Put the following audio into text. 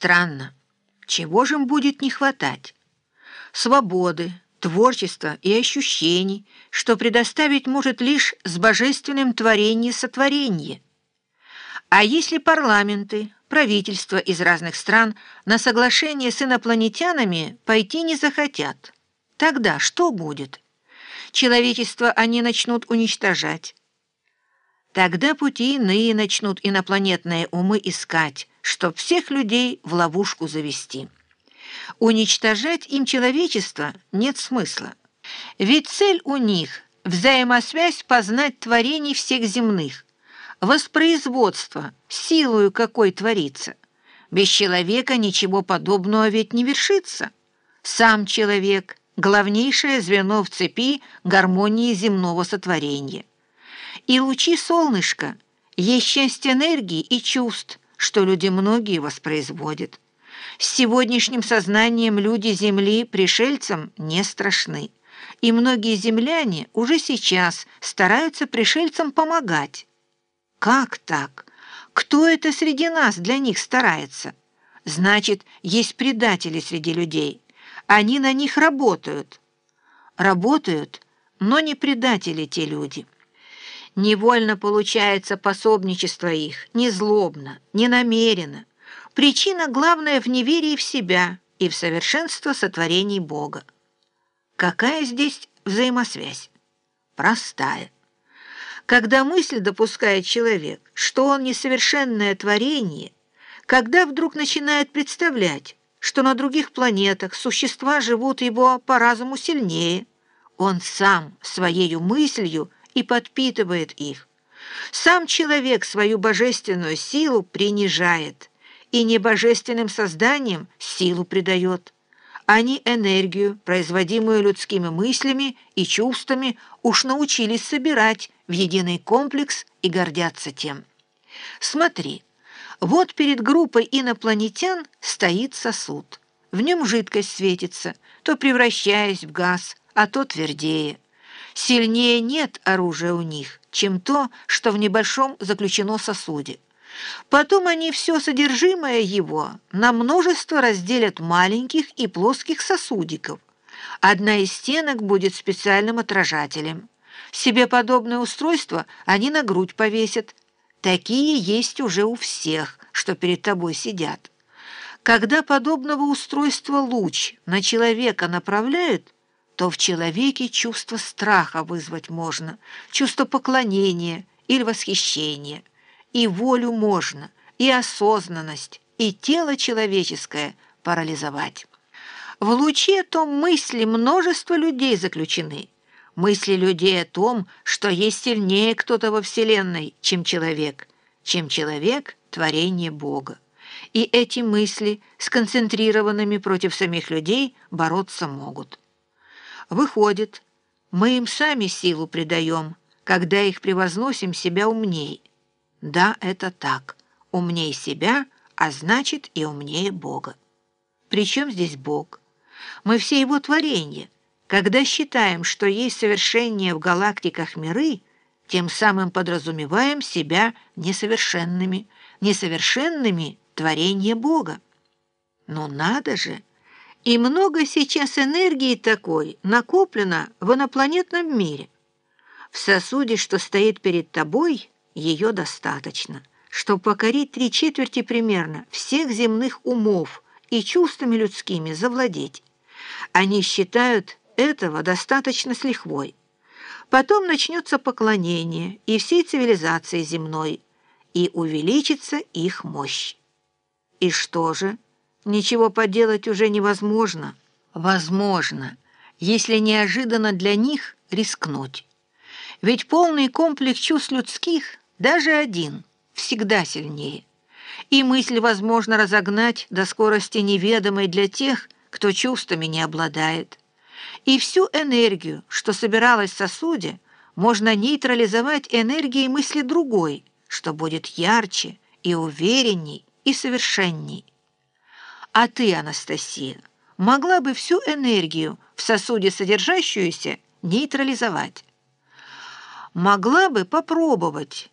Странно, чего же им будет не хватать? Свободы, творчества и ощущений, что предоставить может лишь с божественным творением сотворение. А если парламенты, правительства из разных стран на соглашение с инопланетянами пойти не захотят, тогда что будет? Человечество они начнут уничтожать. Тогда пути иные начнут инопланетные умы искать, чтоб всех людей в ловушку завести. Уничтожать им человечество нет смысла. Ведь цель у них – взаимосвязь познать творений всех земных, воспроизводство, силою какой творится. Без человека ничего подобного ведь не вершится. Сам человек – главнейшее звено в цепи гармонии земного сотворения. И лучи солнышка есть часть энергии и чувств, что люди многие воспроизводят. С сегодняшним сознанием люди Земли пришельцам не страшны, и многие земляне уже сейчас стараются пришельцам помогать. Как так? Кто это среди нас для них старается? Значит, есть предатели среди людей. Они на них работают. Работают, но не предатели те люди. Невольно получается пособничество их, не злобно, не намеренно. Причина главная в неверии в себя и в совершенство сотворений Бога. Какая здесь взаимосвязь? Простая. Когда мысль допускает человек, что он несовершенное творение, когда вдруг начинает представлять, что на других планетах существа живут его по разуму сильнее, он сам своей мыслью и подпитывает их. Сам человек свою божественную силу принижает и небожественным созданием силу придает. Они энергию, производимую людскими мыслями и чувствами, уж научились собирать в единый комплекс и гордятся тем. Смотри, вот перед группой инопланетян стоит сосуд. В нем жидкость светится, то превращаясь в газ, а то твердее. Сильнее нет оружия у них, чем то, что в небольшом заключено сосуде. Потом они все содержимое его на множество разделят маленьких и плоских сосудиков. Одна из стенок будет специальным отражателем. Себе подобное устройство они на грудь повесят. Такие есть уже у всех, что перед тобой сидят. Когда подобного устройства луч на человека направляют, то в человеке чувство страха вызвать можно, чувство поклонения или восхищения. И волю можно, и осознанность, и тело человеческое парализовать. В луче том мысли множество людей заключены. Мысли людей о том, что есть сильнее кто-то во Вселенной, чем человек, чем человек — творение Бога. И эти мысли, сконцентрированными против самих людей, бороться могут. Выходит, мы им сами силу придаем, когда их превозносим себя умней. Да, это так. Умней себя, а значит и умнее Бога. Причем здесь Бог? Мы все его творения. Когда считаем, что есть совершеннее в галактиках миры, тем самым подразумеваем себя несовершенными, несовершенными творения Бога. Но надо же! И много сейчас энергии такой накоплено в инопланетном мире. В сосуде, что стоит перед тобой, ее достаточно, чтобы покорить три четверти примерно всех земных умов и чувствами людскими завладеть. Они считают этого достаточно с лихвой. Потом начнется поклонение и всей цивилизации земной, и увеличится их мощь. И что же? Ничего поделать уже невозможно. Возможно, если неожиданно для них рискнуть. Ведь полный комплекс чувств людских, даже один, всегда сильнее. И мысль возможно разогнать до скорости неведомой для тех, кто чувствами не обладает. И всю энергию, что собиралась в сосуде, можно нейтрализовать энергией мысли другой, что будет ярче и уверенней и совершенней. А ты, Анастасия, могла бы всю энергию в сосуде содержащуюся нейтрализовать. Могла бы попробовать,